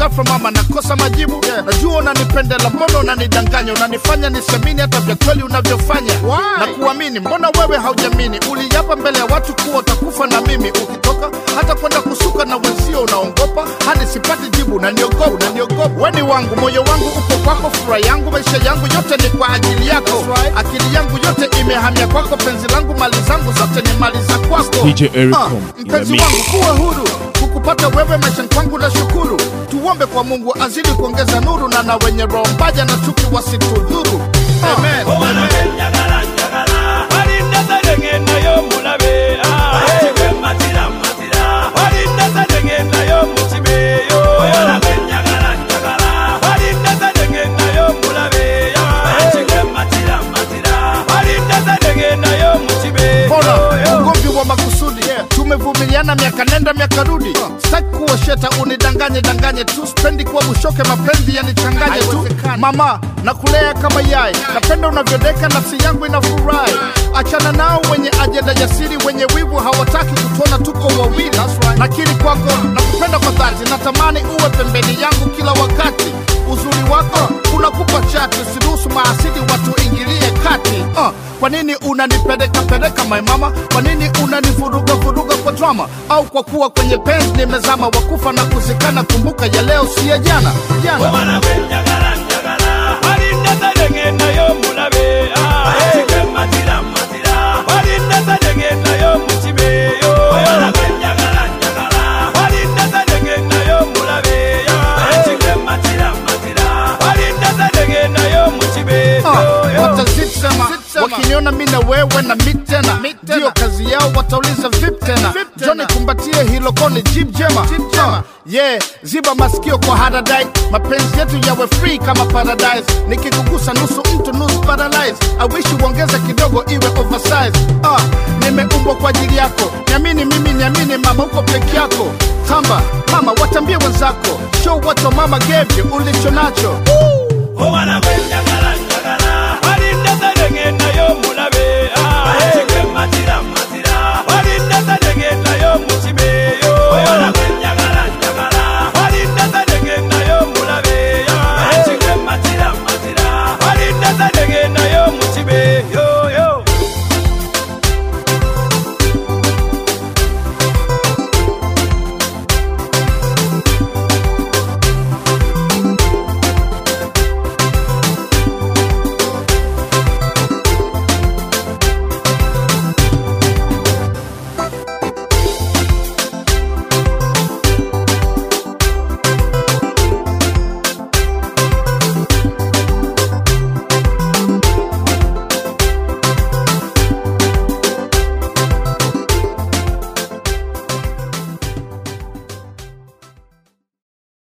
ghafla mama nakosa majibu. Najua unanipendela mbona unanidanganya? Unanifanya nisemini hata vya kweli unavyofanya. Na kuamini mbona wewe haujamini? Uliyapa mbele ya watu kuwa utakufa na mimi. Ukitoka hata kwenda kusuka na wenzio unaongopa. Hadi sipati jibu naniogopa, naniogopa. weni wangu moyo wangu uko kwako furaha yangu maisha yangu yote ni kwa ajili yako. Akili yangu yote imehamia kwako penzi langu mali zangu zote ni mali za kwako. DJ Eric Ah, mpenzi wangu kuwa huru. Kukupata wewe maisha kwangu na shukuru tuombe kwa mungu azidi kuongeza nuru na na wenye roho mbaya na chuki wasitudhuru Amen. Oh, njagala tumevumiliana miaka nenda miaka rudi. Sitaki kuwa sheta unidanganye danganye tu. Spendi kuwa bushoke mapenzi yanichanganye tu. Mama nakulea kama yai. Napenda unavyodeka nafsi yangu inafurahi. Achana nao wenye ajenda jasiri wenye wivu hawataki kutuona tuko wawili. Nakiri kwako nakupenda kwa dhati. Natamani uwe pembeni yangu kila wakati. Uzuri wako unakupa chati siruhusu maasidi watu ingilie kati. Uh, kwa nini unanipeleka peleka my mama? Kwa nini unanivuruga drama au kwa kuwa kwenye penzi nimezama wakufa na kuzikana. Kumbuka ya leo si ya jana. Jana wakiniona mi na wewe na mi tena. Ndiyo kazi yao watauliza vip tena. Joni kumbatie hilo koni jib jema. Ye yeah. Ziba masikio kwa haradai mapenzi yetu yawe free kama paradise. Nikikugusa nusu mtu nusu paralyze awishi uongeze kidogo iwe oversize. Uh, nimeumbwa kwa ajili yako. Niamini mimi niamini mama uko peke yako. Tamba mama watambie wenzako. Show what your mama gave you ulicho nacho. Woo! me.